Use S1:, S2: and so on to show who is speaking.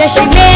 S1: Sashimi